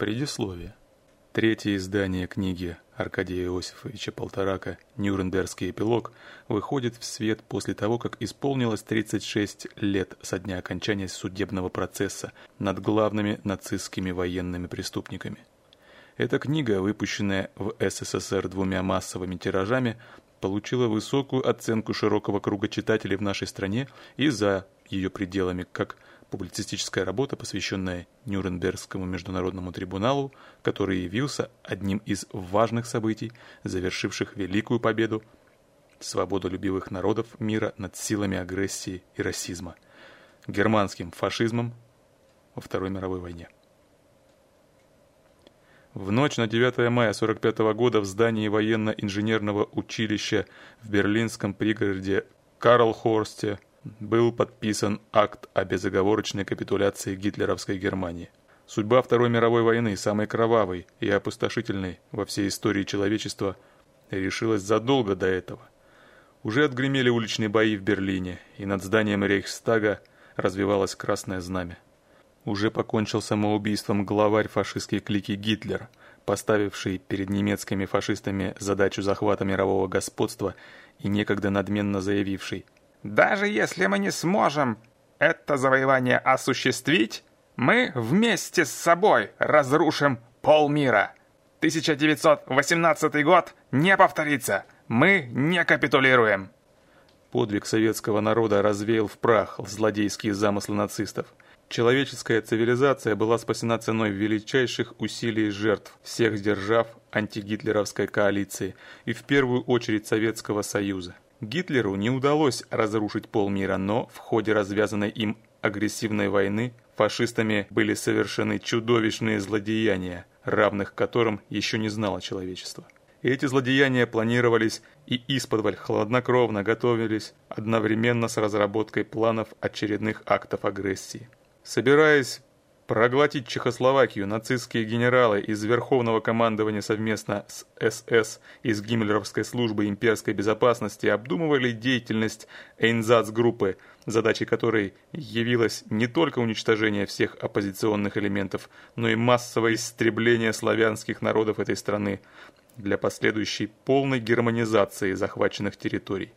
Предисловие. Третье издание книги Аркадия Иосифовича Полторака «Нюрнбергский эпилог» выходит в свет после того, как исполнилось 36 лет со дня окончания судебного процесса над главными нацистскими военными преступниками. Эта книга, выпущенная в СССР двумя массовыми тиражами, получила высокую оценку широкого круга читателей в нашей стране и за ее пределами, как публицистическая работа, посвященная Нюрнбергскому международному трибуналу, который явился одним из важных событий, завершивших великую победу свободолюбивых народов мира над силами агрессии и расизма, германским фашизмом во Второй мировой войне. В ночь на 9 мая 1945 года в здании военно-инженерного училища в берлинском пригороде Карлхорсте был подписан акт о безоговорочной капитуляции гитлеровской Германии. Судьба Второй мировой войны, самой кровавой и опустошительной во всей истории человечества, решилась задолго до этого. Уже отгремели уличные бои в Берлине, и над зданием Рейхстага развивалось красное знамя уже покончил самоубийством главарь фашистской клики Гитлер, поставивший перед немецкими фашистами задачу захвата мирового господства и некогда надменно заявивший «Даже если мы не сможем это завоевание осуществить, мы вместе с собой разрушим полмира. 1918 год не повторится, мы не капитулируем». Подвиг советского народа развеял в прах злодейские замыслы нацистов – Человеческая цивилизация была спасена ценой величайших усилий жертв всех держав антигитлеровской коалиции и в первую очередь Советского Союза. Гитлеру не удалось разрушить полмира, но в ходе развязанной им агрессивной войны фашистами были совершены чудовищные злодеяния, равных которым еще не знало человечество. Эти злодеяния планировались и исподволь хладнокровно готовились одновременно с разработкой планов очередных актов агрессии. Собираясь проглотить Чехословакию, нацистские генералы из Верховного командования совместно с СС из Гиммлеровской службы имперской безопасности обдумывали деятельность Эйнзац-группы, задачей которой явилось не только уничтожение всех оппозиционных элементов, но и массовое истребление славянских народов этой страны для последующей полной германизации захваченных территорий.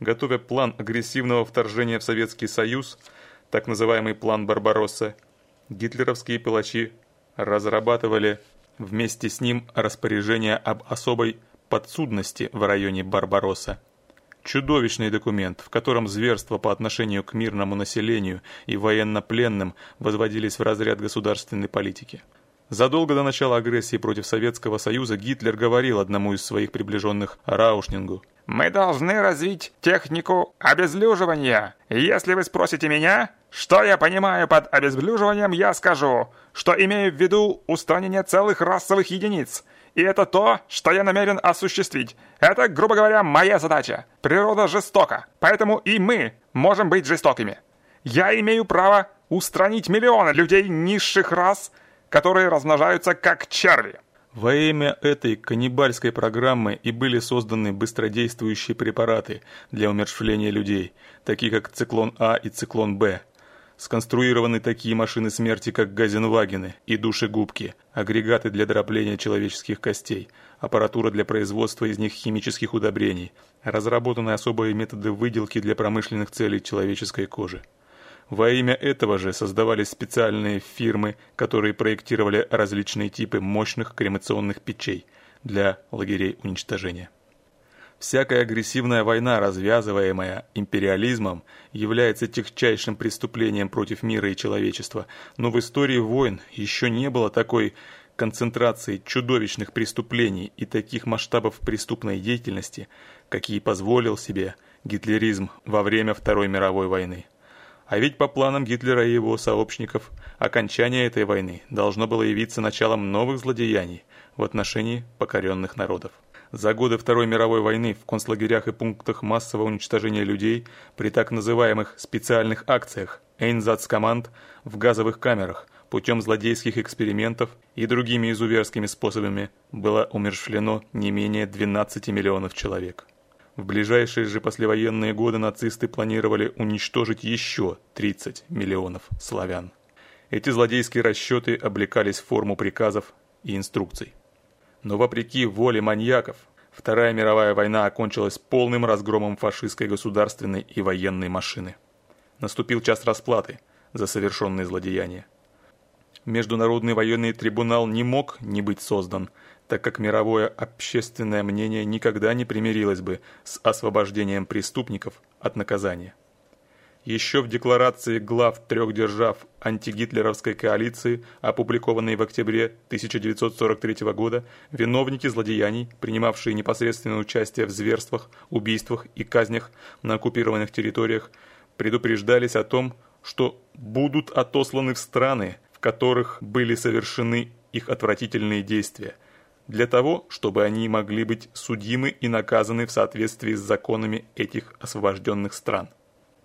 Готовя план агрессивного вторжения в Советский Союз – так называемый план Барбаросса, гитлеровские палачи разрабатывали вместе с ним распоряжение об особой подсудности в районе Барбаросса. Чудовищный документ, в котором зверства по отношению к мирному населению и военнопленным возводились в разряд государственной политики. Задолго до начала агрессии против Советского Союза Гитлер говорил одному из своих приближенных Раушнингу. «Мы должны развить технику обезлюживания. Если вы спросите меня, что я понимаю под обезблюживанием, я скажу, что имею в виду устранение целых расовых единиц. И это то, что я намерен осуществить. Это, грубо говоря, моя задача. Природа жестока, поэтому и мы можем быть жестокими. Я имею право устранить миллионы людей низших рас, которые размножаются как черви. Во имя этой каннибальской программы и были созданы быстродействующие препараты для умерщвления людей, такие как циклон А и циклон Б, Сконструированы такие машины смерти, как газенвагены и душегубки, агрегаты для дробления человеческих костей, аппаратура для производства из них химических удобрений, разработаны особые методы выделки для промышленных целей человеческой кожи. Во имя этого же создавались специальные фирмы, которые проектировали различные типы мощных кремационных печей для лагерей уничтожения. Всякая агрессивная война, развязываемая империализмом, является тягчайшим преступлением против мира и человечества, но в истории войн еще не было такой концентрации чудовищных преступлений и таких масштабов преступной деятельности, какие позволил себе гитлеризм во время Второй мировой войны. А ведь по планам Гитлера и его сообщников, окончание этой войны должно было явиться началом новых злодеяний в отношении покоренных народов. За годы Второй мировой войны в концлагерях и пунктах массового уничтожения людей при так называемых специальных акциях Эйнзацкоманд в газовых камерах путем злодейских экспериментов и другими изуверскими способами было умерщвлено не менее 12 миллионов человек. В ближайшие же послевоенные годы нацисты планировали уничтожить еще 30 миллионов славян. Эти злодейские расчеты облекались в форму приказов и инструкций. Но вопреки воле маньяков, Вторая мировая война окончилась полным разгромом фашистской государственной и военной машины. Наступил час расплаты за совершенные злодеяния. Международный военный трибунал не мог не быть создан, так как мировое общественное мнение никогда не примирилось бы с освобождением преступников от наказания. Еще в декларации глав трех держав антигитлеровской коалиции, опубликованной в октябре 1943 года, виновники злодеяний, принимавшие непосредственное участие в зверствах, убийствах и казнях на оккупированных территориях, предупреждались о том, что будут отосланы в страны, в которых были совершены их отвратительные действия, для того, чтобы они могли быть судимы и наказаны в соответствии с законами этих освобожденных стран.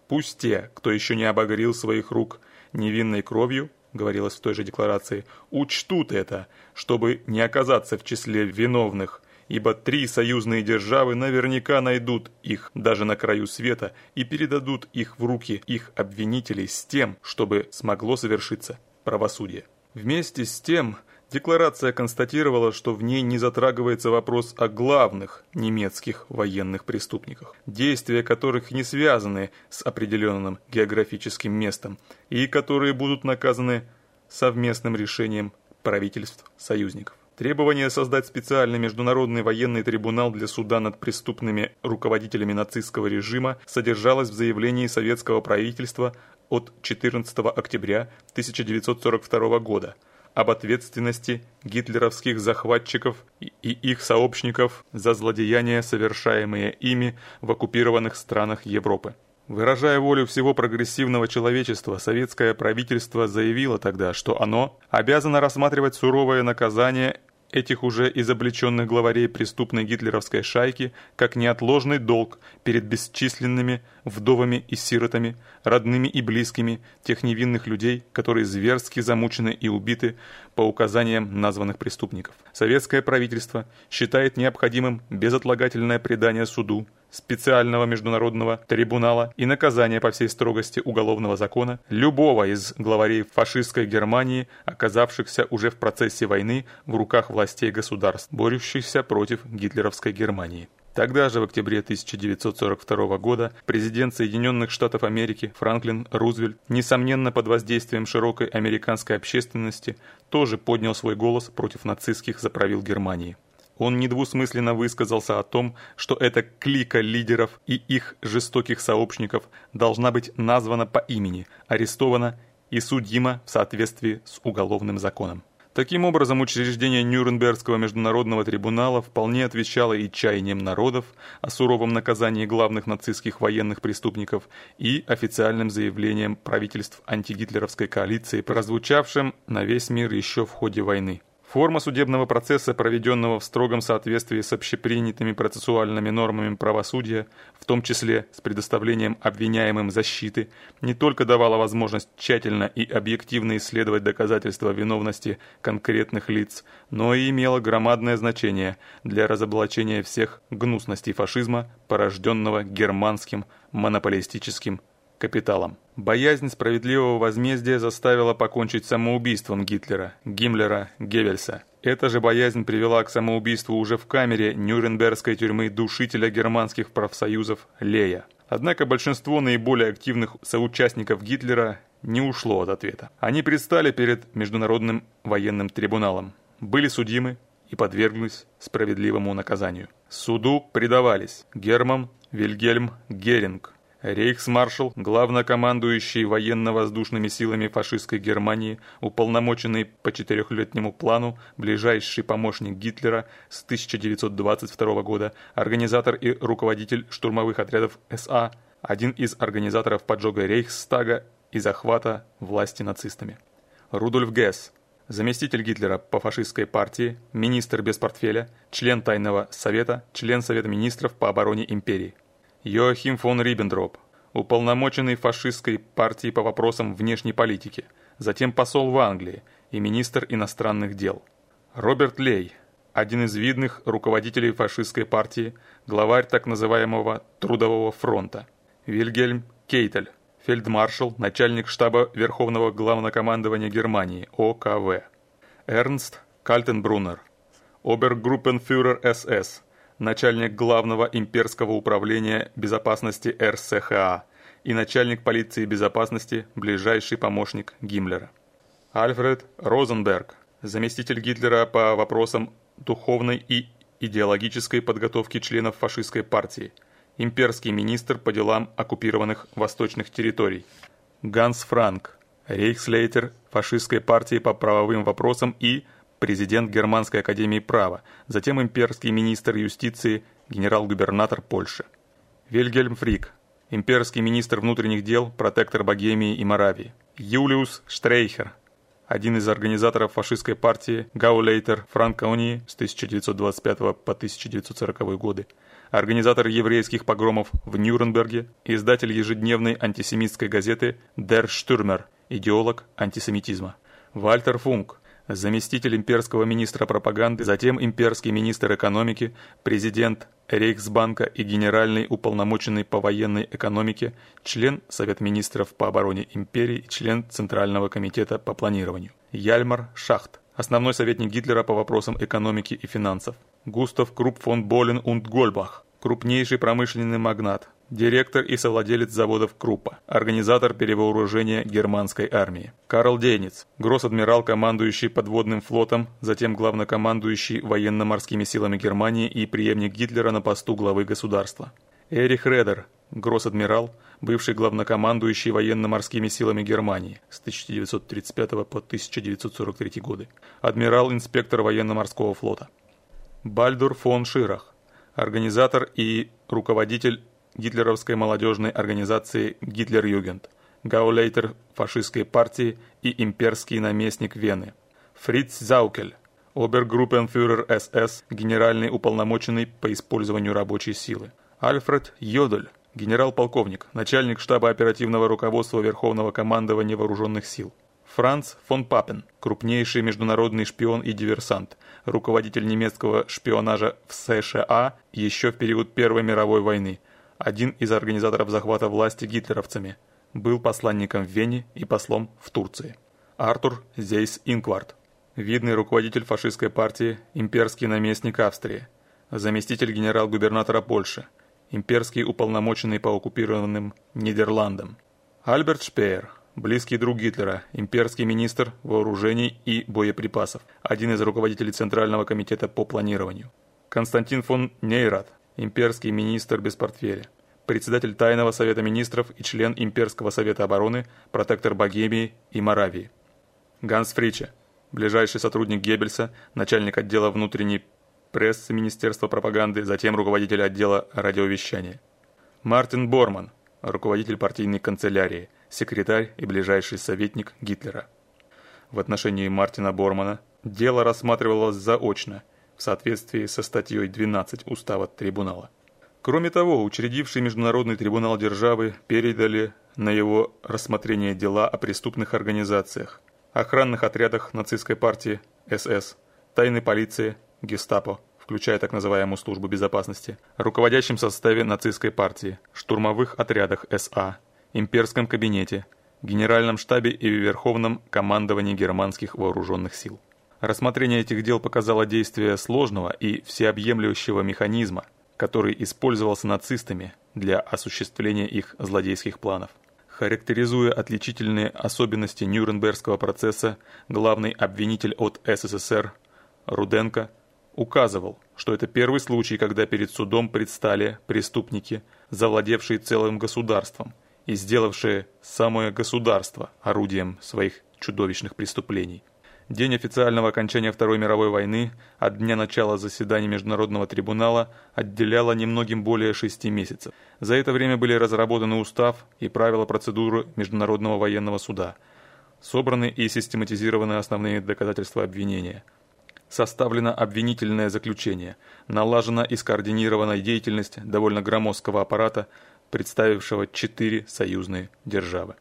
Пусть те, кто еще не обогрел своих рук невинной кровью, говорилось в той же декларации, учтут это, чтобы не оказаться в числе виновных, ибо три союзные державы наверняка найдут их даже на краю света и передадут их в руки их обвинителей с тем, чтобы смогло совершиться правосудие. Вместе с тем, Декларация констатировала, что в ней не затрагивается вопрос о главных немецких военных преступниках, действия которых не связаны с определенным географическим местом и которые будут наказаны совместным решением правительств союзников. Требование создать специальный международный военный трибунал для суда над преступными руководителями нацистского режима содержалось в заявлении советского правительства от 14 октября 1942 года – об ответственности гитлеровских захватчиков и их сообщников за злодеяния, совершаемые ими в оккупированных странах Европы. Выражая волю всего прогрессивного человечества, советское правительство заявило тогда, что оно обязано рассматривать суровое наказание этих уже изобличенных главарей преступной гитлеровской шайки как неотложный долг перед бесчисленными вдовами и сиротами, родными и близкими тех невинных людей, которые зверски замучены и убиты по указаниям названных преступников. Советское правительство считает необходимым безотлагательное предание суду специального международного трибунала и наказание по всей строгости уголовного закона любого из главарей фашистской Германии, оказавшихся уже в процессе войны в руках властей государств, борющихся против гитлеровской Германии. Тогда же, в октябре 1942 года, президент Соединенных Штатов Америки Франклин Рузвельт, несомненно под воздействием широкой американской общественности, тоже поднял свой голос против нацистских заправил Германии. Он недвусмысленно высказался о том, что эта клика лидеров и их жестоких сообщников должна быть названа по имени, арестована и судима в соответствии с уголовным законом. Таким образом, учреждение Нюрнбергского международного трибунала вполне отвечало и чаяниям народов о суровом наказании главных нацистских военных преступников и официальным заявлениям правительств антигитлеровской коалиции, прозвучавшим на весь мир еще в ходе войны. Форма судебного процесса, проведенного в строгом соответствии с общепринятыми процессуальными нормами правосудия, в том числе с предоставлением обвиняемым защиты, не только давала возможность тщательно и объективно исследовать доказательства виновности конкретных лиц, но и имела громадное значение для разоблачения всех гнусностей фашизма, порожденного германским монополистическим капиталом. Боязнь справедливого возмездия заставила покончить самоубийством Гитлера, Гиммлера, Геббельса. Эта же боязнь привела к самоубийству уже в камере Нюрнбергской тюрьмы душителя германских профсоюзов Лея. Однако большинство наиболее активных соучастников Гитлера не ушло от ответа. Они предстали перед Международным военным трибуналом, были судимы и подверглись справедливому наказанию. Суду предавались Герман Вильгельм Геринг, Рейхсмаршал, главнокомандующий военно-воздушными силами фашистской Германии, уполномоченный по четырехлетнему плану, ближайший помощник Гитлера с 1922 года, организатор и руководитель штурмовых отрядов СА, один из организаторов поджога Рейхстага и захвата власти нацистами. Рудольф Гесс, заместитель Гитлера по фашистской партии, министр без портфеля, член Тайного совета, член Совета министров по обороне империи. Йоахим фон Риббентроп, уполномоченный фашистской партией по вопросам внешней политики, затем посол в Англии и министр иностранных дел. Роберт Лей, один из видных руководителей фашистской партии, главарь так называемого Трудового фронта. Вильгельм Кейтель, фельдмаршал, начальник штаба Верховного Главнокомандования Германии, ОКВ. Эрнст Кальтенбруннер, обергруппенфюрер СС, начальник Главного имперского управления безопасности РСХА и начальник полиции безопасности, ближайший помощник Гиммлера. Альфред Розенберг, заместитель Гитлера по вопросам духовной и идеологической подготовки членов фашистской партии, имперский министр по делам оккупированных восточных территорий. Ганс Франк, рейхслейтер фашистской партии по правовым вопросам и президент Германской академии права, затем имперский министр юстиции, генерал-губернатор Польши. Вильгельм Фрик, имперский министр внутренних дел, протектор Богемии и Моравии. Юлиус Штрейхер, один из организаторов фашистской партии Гаулейтер Франконии с 1925 по 1940 годы, организатор еврейских погромов в Нюрнберге, издатель ежедневной антисемитской газеты Der Stürmer, идеолог антисемитизма. Вальтер Функ, заместитель имперского министра пропаганды, затем имперский министр экономики, президент Рейхсбанка и генеральный уполномоченный по военной экономике, член Совет министров по обороне империи и член Центрального комитета по планированию. Яльмар Шахт, основной советник Гитлера по вопросам экономики и финансов. Густав Крупп фон Болен und Гольбах, крупнейший промышленный магнат, директор и совладелец заводов Круппа, организатор перевооружения германской армии. Карл Дейниц, гросс-адмирал, командующий подводным флотом, затем главнокомандующий военно-морскими силами Германии и преемник Гитлера на посту главы государства. Эрих Редер, гросс-адмирал, бывший главнокомандующий военно-морскими силами Германии с 1935 по 1943 годы, адмирал-инспектор военно-морского флота. Бальдур фон Ширах, организатор и руководитель гитлеровской молодежной организации «Гитлер-Югент», гаулейтер фашистской партии и имперский наместник Вены. Фриц Заукель, обергруппенфюрер СС, генеральный уполномоченный по использованию рабочей силы. Альфред Йодель, генерал-полковник, начальник штаба оперативного руководства Верховного командования вооруженных сил. Франц фон Папен, крупнейший международный шпион и диверсант, руководитель немецкого шпионажа в США еще в период Первой мировой войны – один из организаторов захвата власти гитлеровцами, был посланником в Вене и послом в Турции. Артур Зейс Инквард, видный руководитель фашистской партии, имперский наместник Австрии, заместитель генерал-губернатора Польши, имперский уполномоченный по оккупированным Нидерландам. Альберт Шпеер, близкий друг Гитлера, имперский министр вооружений и боеприпасов, один из руководителей Центрального комитета по планированию. Константин фон Нейрат, имперский министр без портфеля, председатель Тайного совета министров и член Имперского совета обороны, протектор Богемии и Моравии. Ганс Фриче, ближайший сотрудник Геббельса, начальник отдела внутренней прессы Министерства пропаганды, затем руководитель отдела радиовещания. Мартин Борман, руководитель партийной канцелярии, секретарь и ближайший советник Гитлера. В отношении Мартина Бормана дело рассматривалось заочно – в соответствии со статьей 12 Устава трибунала. Кроме того, учредивший Международный трибунал державы передали на его рассмотрение дела о преступных организациях, охранных отрядах нацистской партии СС, тайной полиции, гестапо, включая так называемую службу безопасности, руководящем составе нацистской партии, штурмовых отрядах СА, имперском кабинете, генеральном штабе и верховном командовании германских вооруженных сил. Рассмотрение этих дел показало действие сложного и всеобъемлющего механизма, который использовался нацистами для осуществления их злодейских планов. Характеризуя отличительные особенности Нюрнбергского процесса, главный обвинитель от СССР Руденко указывал, что это первый случай, когда перед судом предстали преступники, завладевшие целым государством и сделавшие самое государство орудием своих чудовищных преступлений. День официального окончания Второй мировой войны от дня начала заседания Международного трибунала отделяло немногим более шести месяцев. За это время были разработаны устав и правила процедуры Международного военного суда, собраны и систематизированы основные доказательства обвинения. Составлено обвинительное заключение, налажена и скоординирована деятельность довольно громоздкого аппарата, представившего четыре союзные державы.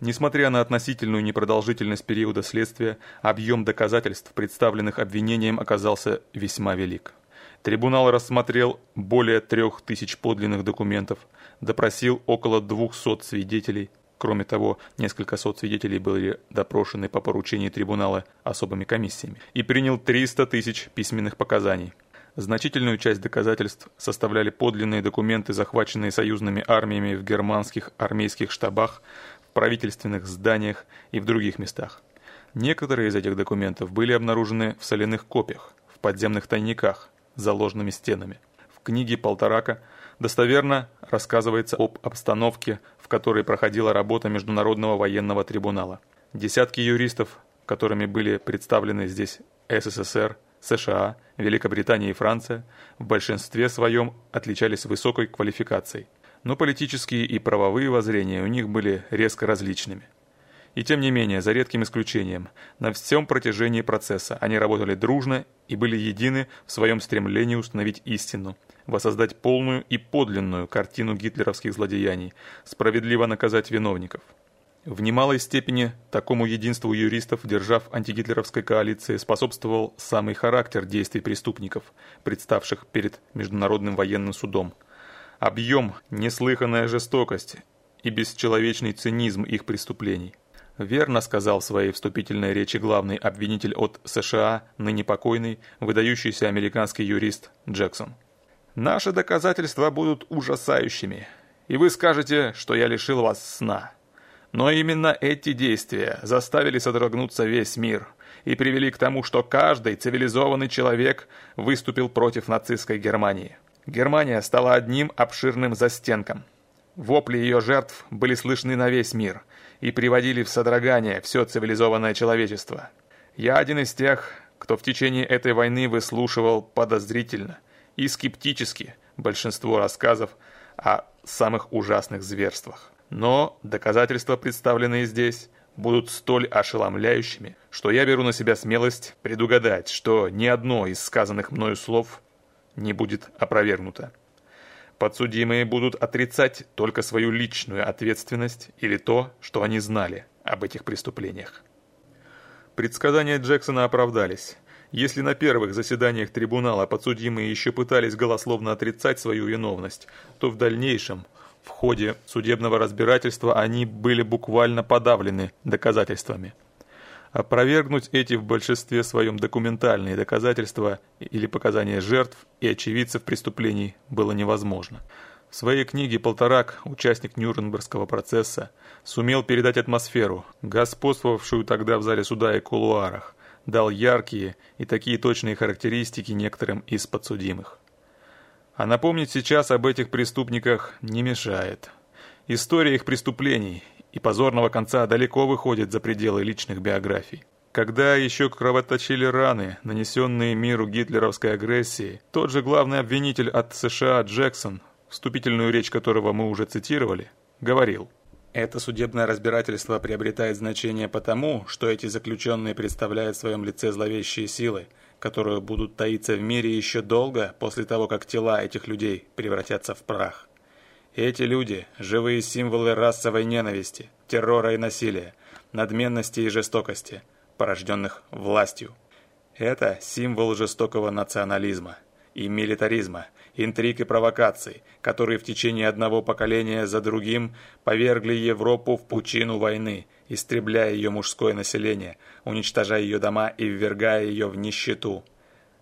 Несмотря на относительную непродолжительность периода следствия, объем доказательств, представленных обвинением, оказался весьма велик. Трибунал рассмотрел более трех тысяч подлинных документов, допросил около 200 свидетелей, Кроме того, несколько сот свидетелей были допрошены по поручению трибунала особыми комиссиями и принял 300 тысяч письменных показаний. Значительную часть доказательств составляли подлинные документы, захваченные союзными армиями в германских армейских штабах, правительственных зданиях и в других местах. Некоторые из этих документов были обнаружены в соляных копиях, в подземных тайниках, за ложными стенами. В книге Полторака достоверно рассказывается об обстановке, в которой проходила работа Международного военного трибунала. Десятки юристов, которыми были представлены здесь СССР, США, Великобритания и Франция, в большинстве своем отличались высокой квалификацией. Но политические и правовые воззрения у них были резко различными. И тем не менее, за редким исключением, на всем протяжении процесса они работали дружно и были едины в своем стремлении установить истину, воссоздать полную и подлинную картину гитлеровских злодеяний, справедливо наказать виновников. В немалой степени такому единству юристов, держав антигитлеровской коалиции, способствовал самый характер действий преступников, представших перед Международным военным судом. Объем, неслыханная жестокость и бесчеловечный цинизм их преступлений – Верно сказал в своей вступительной речи главный обвинитель от США, ныне покойный, выдающийся американский юрист Джексон. «Наши доказательства будут ужасающими, и вы скажете, что я лишил вас сна. Но именно эти действия заставили содрогнуться весь мир и привели к тому, что каждый цивилизованный человек выступил против нацистской Германии. Германия стала одним обширным застенком. Вопли ее жертв были слышны на весь мир – и приводили в содрогание все цивилизованное человечество. Я один из тех, кто в течение этой войны выслушивал подозрительно и скептически большинство рассказов о самых ужасных зверствах. Но доказательства, представленные здесь, будут столь ошеломляющими, что я беру на себя смелость предугадать, что ни одно из сказанных мною слов не будет опровергнуто. Подсудимые будут отрицать только свою личную ответственность или то, что они знали об этих преступлениях. Предсказания Джексона оправдались. Если на первых заседаниях трибунала подсудимые еще пытались голословно отрицать свою виновность, то в дальнейшем, в ходе судебного разбирательства, они были буквально подавлены доказательствами. Опровергнуть эти в большинстве своем документальные доказательства или показания жертв и очевидцев преступлений было невозможно. В своей книге «Полторак» участник Нюрнбергского процесса сумел передать атмосферу, господствовавшую тогда в зале суда и кулуарах, дал яркие и такие точные характеристики некоторым из подсудимых. А напомнить сейчас об этих преступниках не мешает. История их преступлений и позорного конца далеко выходит за пределы личных биографий. Когда еще кровоточили раны, нанесенные миру гитлеровской агрессии, тот же главный обвинитель от США Джексон, вступительную речь которого мы уже цитировали, говорил «Это судебное разбирательство приобретает значение потому, что эти заключенные представляют в своем лице зловещие силы, которые будут таиться в мире еще долго после того, как тела этих людей превратятся в прах. Эти люди – живые символы расовой ненависти, террора и насилия, надменности и жестокости, порожденных властью. Это символ жестокого национализма и милитаризма, интриг и провокаций, которые в течение одного поколения за другим повергли Европу в пучину войны, истребляя ее мужское население, уничтожая ее дома и ввергая ее в нищету.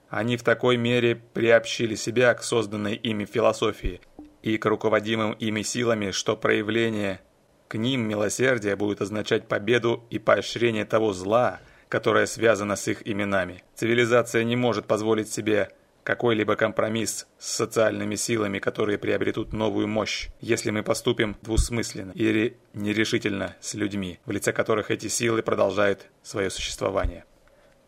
Они в такой мере приобщили себя к созданной ими философии – и к руководимым ими силами, что проявление к ним милосердия будет означать победу и поощрение того зла, которое связано с их именами. Цивилизация не может позволить себе какой-либо компромисс с социальными силами, которые приобретут новую мощь, если мы поступим двусмысленно или нерешительно с людьми, в лице которых эти силы продолжают свое существование.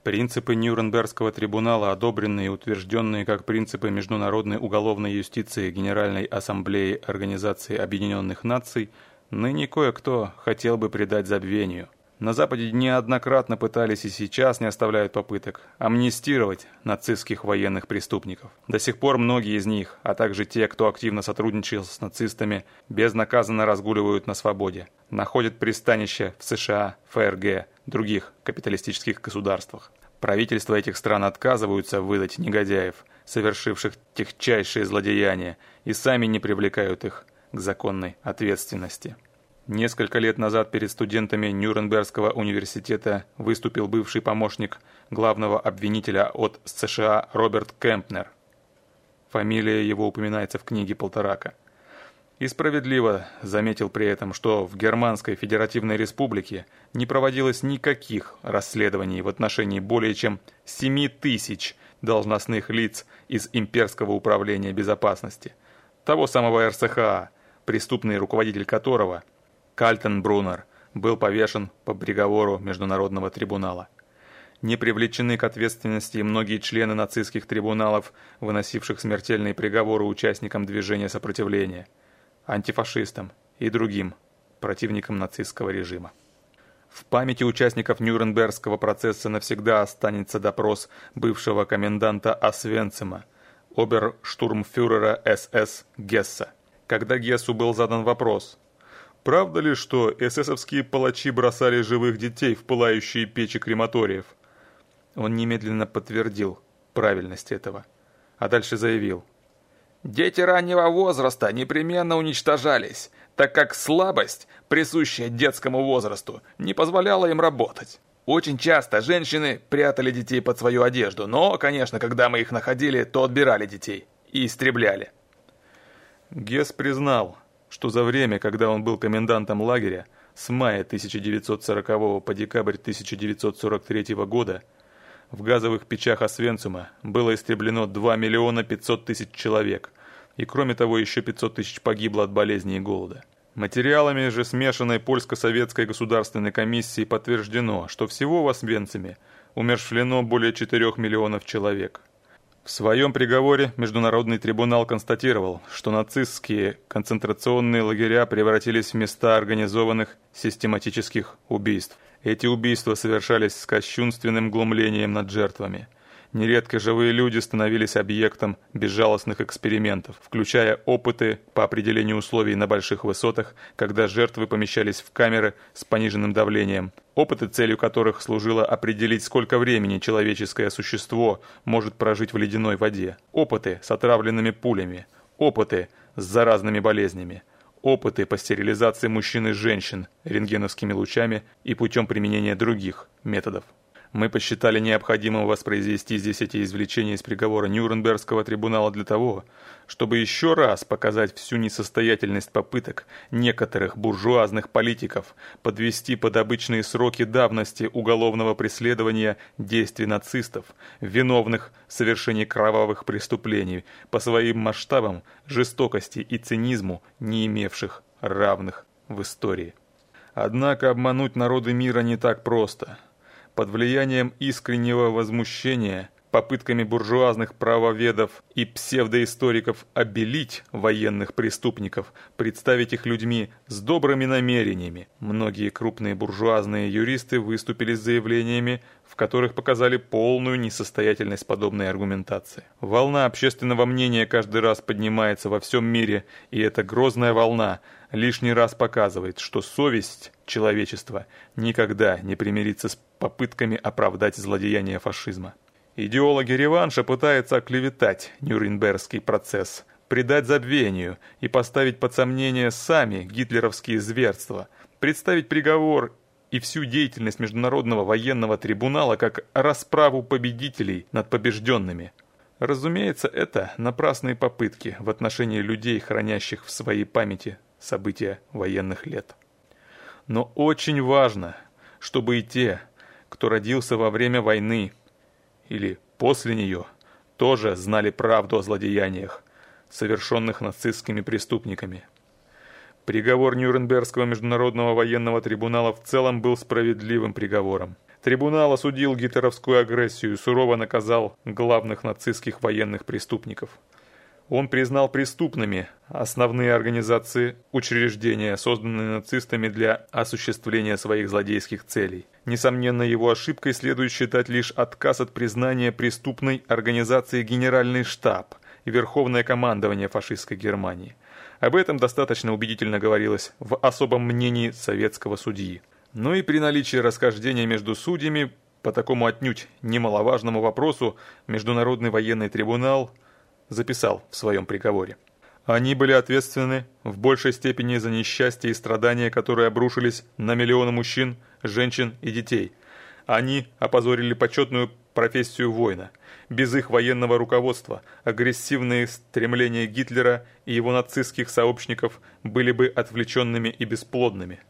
Принципы Нюрнбергского трибунала, одобренные и утвержденные как принципы международной уголовной юстиции Генеральной Ассамблеи Организации Объединенных Наций, ныне кое-кто хотел бы предать забвению. На Западе неоднократно пытались и сейчас не оставляют попыток амнистировать нацистских военных преступников. До сих пор многие из них, а также те, кто активно сотрудничал с нацистами, безнаказанно разгуливают на свободе, находят пристанище в США, ФРГ, других капиталистических государствах. Правительства этих стран отказываются выдать негодяев, совершивших техчайшие злодеяния, и сами не привлекают их к законной ответственности. Несколько лет назад перед студентами Нюрнбергского университета выступил бывший помощник главного обвинителя от США Роберт Кемпнер. Фамилия его упоминается в книге Полторака. И справедливо заметил при этом, что в Германской Федеративной Республике не проводилось никаких расследований в отношении более чем 7 тысяч должностных лиц из Имперского управления безопасности, того самого РСХА, преступный руководитель которого – Кальтенбруннер был повешен по приговору Международного трибунала. Не привлечены к ответственности многие члены нацистских трибуналов, выносивших смертельные приговоры участникам движения сопротивления, антифашистам и другим противникам нацистского режима. В памяти участников Нюрнбергского процесса навсегда останется допрос бывшего коменданта Освенцима, оберштурмфюрера СС Гесса. Когда Гессу был задан вопрос, Правда ли, что эсэсовские палачи бросали живых детей в пылающие печи крематориев? Он немедленно подтвердил правильность этого, а дальше заявил. Дети раннего возраста непременно уничтожались, так как слабость, присущая детскому возрасту, не позволяла им работать. Очень часто женщины прятали детей под свою одежду, но, конечно, когда мы их находили, то отбирали детей и истребляли. Гес признал, что за время, когда он был комендантом лагеря, с мая 1940 по декабрь 1943 года, в газовых печах Освенцима было истреблено 2 миллиона 500 тысяч человек, и кроме того еще 500 тысяч погибло от болезней и голода. Материалами же смешанной польско-советской государственной комиссии подтверждено, что всего в Освенциме умершвлено более 4 миллионов человек. В своем приговоре Международный трибунал констатировал, что нацистские концентрационные лагеря превратились в места организованных систематических убийств. Эти убийства совершались с кощунственным глумлением над жертвами – Нередко живые люди становились объектом безжалостных экспериментов, включая опыты по определению условий на больших высотах, когда жертвы помещались в камеры с пониженным давлением, опыты, целью которых служило определить, сколько времени человеческое существо может прожить в ледяной воде, опыты с отравленными пулями, опыты с заразными болезнями, опыты по стерилизации мужчин и женщин рентгеновскими лучами и путем применения других методов. Мы посчитали необходимым воспроизвести здесь эти извлечения из приговора Нюрнбергского трибунала для того, чтобы еще раз показать всю несостоятельность попыток некоторых буржуазных политиков подвести под обычные сроки давности уголовного преследования действий нацистов, виновных в совершении кровавых преступлений, по своим масштабам жестокости и цинизму, не имевших равных в истории. Однако обмануть народы мира не так просто – под влиянием искреннего возмущения попытками буржуазных правоведов и псевдоисториков обелить военных преступников, представить их людьми с добрыми намерениями. Многие крупные буржуазные юристы выступили с заявлениями, в которых показали полную несостоятельность подобной аргументации. Волна общественного мнения каждый раз поднимается во всем мире, и эта грозная волна лишний раз показывает, что совесть человечества никогда не примирится с попытками оправдать злодеяния фашизма. Идеологи реванша пытаются оклеветать Нюрнбергский процесс, предать забвению и поставить под сомнение сами гитлеровские зверства, представить приговор и всю деятельность Международного военного трибунала как расправу победителей над побежденными. Разумеется, это напрасные попытки в отношении людей, хранящих в своей памяти события военных лет. Но очень важно, чтобы и те, кто родился во время войны или после нее, тоже знали правду о злодеяниях, совершенных нацистскими преступниками. Приговор Нюрнбергского международного военного трибунала в целом был справедливым приговором. Трибунал осудил гитлеровскую агрессию и сурово наказал главных нацистских военных преступников – он признал преступными основные организации, учреждения, созданные нацистами для осуществления своих злодейских целей. Несомненно, его ошибкой следует считать лишь отказ от признания преступной организации Генеральный штаб и Верховное командование фашистской Германии. Об этом достаточно убедительно говорилось в особом мнении советского судьи. Но и при наличии расхождения между судьями по такому отнюдь немаловажному вопросу Международный военный трибунал – записал в своем приговоре. Они были ответственны в большей степени за несчастья и страдания, которые обрушились на миллионы мужчин, женщин и детей. Они опозорили почетную профессию воина. Без их военного руководства агрессивные стремления Гитлера и его нацистских сообщников были бы отвлеченными и бесплодными.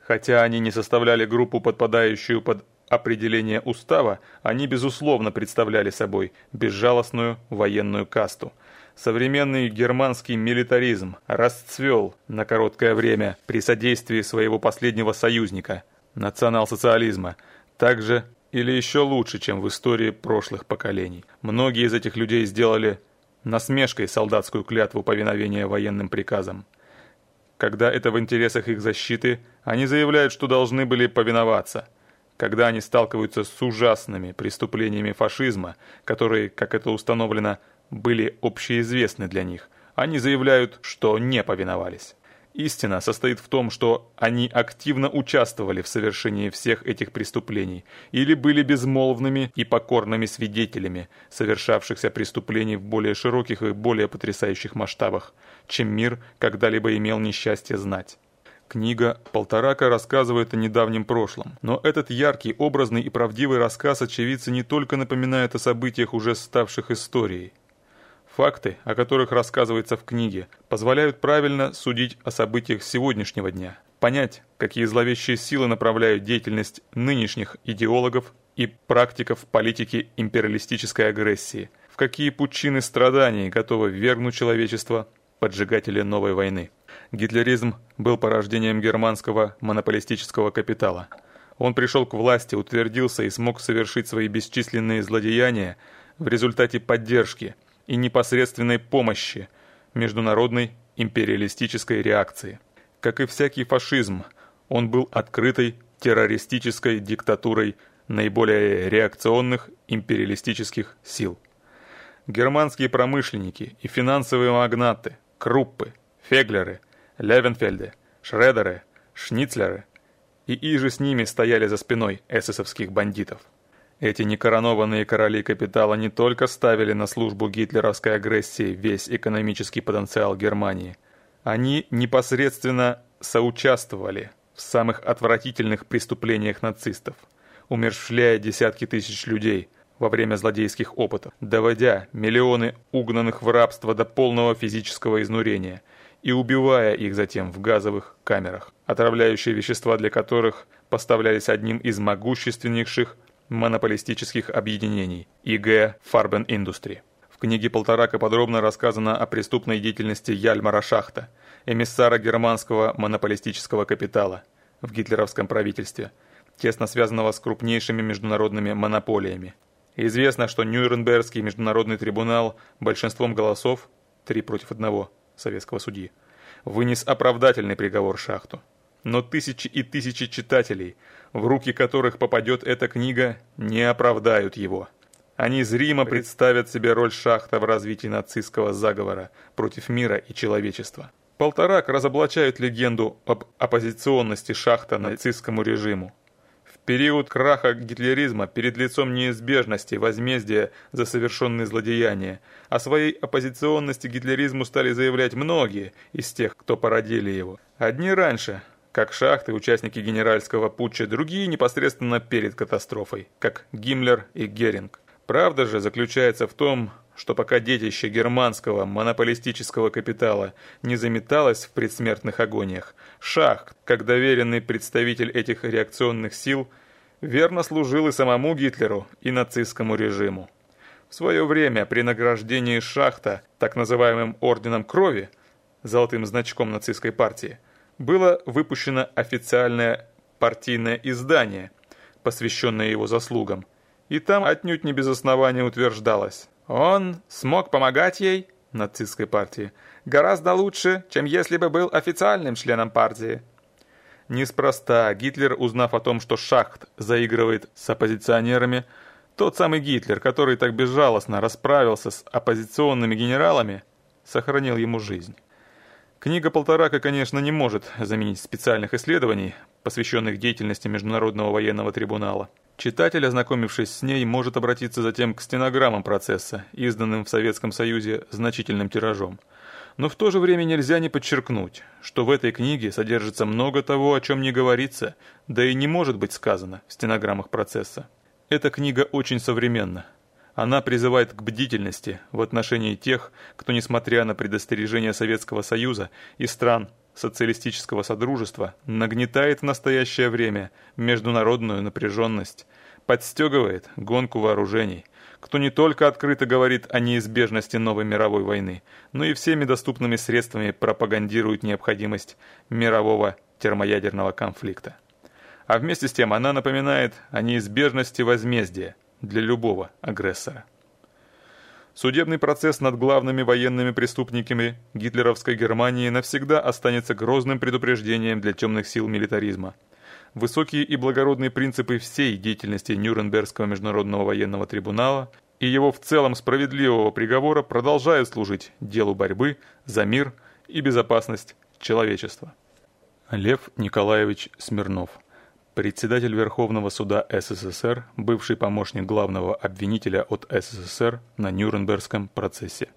Хотя они не составляли группу, подпадающую под определение устава, они безусловно представляли собой безжалостную военную касту – Современный германский милитаризм расцвел на короткое время при содействии своего последнего союзника – национал-социализма, так же или еще лучше, чем в истории прошлых поколений. Многие из этих людей сделали насмешкой солдатскую клятву повиновения военным приказам. Когда это в интересах их защиты, они заявляют, что должны были повиноваться. Когда они сталкиваются с ужасными преступлениями фашизма, которые, как это установлено, были общеизвестны для них, они заявляют, что не повиновались. Истина состоит в том, что они активно участвовали в совершении всех этих преступлений или были безмолвными и покорными свидетелями совершавшихся преступлений в более широких и более потрясающих масштабах, чем мир когда-либо имел несчастье знать. Книга «Полторака» рассказывает о недавнем прошлом, но этот яркий, образный и правдивый рассказ очевидца не только напоминает о событиях, уже ставших историей, Факты, о которых рассказывается в книге, позволяют правильно судить о событиях сегодняшнего дня, понять, какие зловещие силы направляют деятельность нынешних идеологов и практиков политики империалистической агрессии, в какие пучины страданий готовы ввергнуть человечество поджигатели новой войны. Гитлеризм был порождением германского монополистического капитала. Он пришел к власти, утвердился и смог совершить свои бесчисленные злодеяния в результате поддержки – и непосредственной помощи международной империалистической реакции. Как и всякий фашизм, он был открытой террористической диктатурой наиболее реакционных империалистических сил. Германские промышленники и финансовые магнаты, Круппы, Феглеры, Левенфельды, Шредеры, Шницлеры и иже с ними стояли за спиной эсэсовских бандитов. Эти некоронованные короли капитала не только ставили на службу гитлеровской агрессии весь экономический потенциал Германии, они непосредственно соучаствовали в самых отвратительных преступлениях нацистов, умерщвляя десятки тысяч людей во время злодейских опытов, доводя миллионы угнанных в рабство до полного физического изнурения и убивая их затем в газовых камерах, отравляющие вещества для которых поставлялись одним из могущественнейших монополистических объединений ИГ Farben Industry. В книге Полторака подробно рассказано о преступной деятельности Яльмара Шахта, эмиссара германского монополистического капитала в гитлеровском правительстве, тесно связанного с крупнейшими международными монополиями. Известно, что Нюрнбергский международный трибунал большинством голосов, три против одного советского судьи, вынес оправдательный приговор Шахту. Но тысячи и тысячи читателей – в руки которых попадет эта книга, не оправдают его. Они зримо представят себе роль шахта в развитии нацистского заговора против мира и человечества. Полторак разоблачают легенду об оппозиционности шахта нацистскому режиму. В период краха гитлеризма перед лицом неизбежности возмездия за совершенные злодеяния, о своей оппозиционности гитлеризму стали заявлять многие из тех, кто породили его. Одни раньше, как шахты, участники генеральского путча, другие непосредственно перед катастрофой, как Гиммлер и Геринг. Правда же заключается в том, что пока детище германского монополистического капитала не заметалось в предсмертных агониях, Шахт, как доверенный представитель этих реакционных сил, верно служил и самому Гитлеру, и нацистскому режиму. В свое время при награждении Шахта так называемым Орденом Крови, золотым значком нацистской партии, было выпущено официальное партийное издание, посвященное его заслугам, и там отнюдь не без основания утверждалось. Он смог помогать ей, нацистской партии, гораздо лучше, чем если бы был официальным членом партии. Неспроста Гитлер, узнав о том, что Шахт заигрывает с оппозиционерами, тот самый Гитлер, который так безжалостно расправился с оппозиционными генералами, сохранил ему жизнь. Книга Полторака, конечно, не может заменить специальных исследований, посвященных деятельности Международного военного трибунала. Читатель, ознакомившись с ней, может обратиться затем к стенограммам процесса, изданным в Советском Союзе значительным тиражом. Но в то же время нельзя не подчеркнуть, что в этой книге содержится много того, о чем не говорится, да и не может быть сказано в стенограммах процесса. Эта книга очень современна. Она призывает к бдительности в отношении тех, кто, несмотря на предостережения Советского Союза и стран социалистического содружества, нагнетает в настоящее время международную напряженность, подстегивает гонку вооружений, кто не только открыто говорит о неизбежности новой мировой войны, но и всеми доступными средствами пропагандирует необходимость мирового термоядерного конфликта. А вместе с тем она напоминает о неизбежности возмездия для любого агрессора. Судебный процесс над главными военными преступниками гитлеровской Германии навсегда останется грозным предупреждением для темных сил милитаризма – высокие и благородные принципы всей деятельности Нюрнбергского международного военного трибунала и его в целом справедливого приговора продолжают служить делу борьбы за мир и безопасность человечества. Лев Николаевич Смирнов, председатель Верховного суда СССР, бывший помощник главного обвинителя от СССР на Нюрнбергском процессе.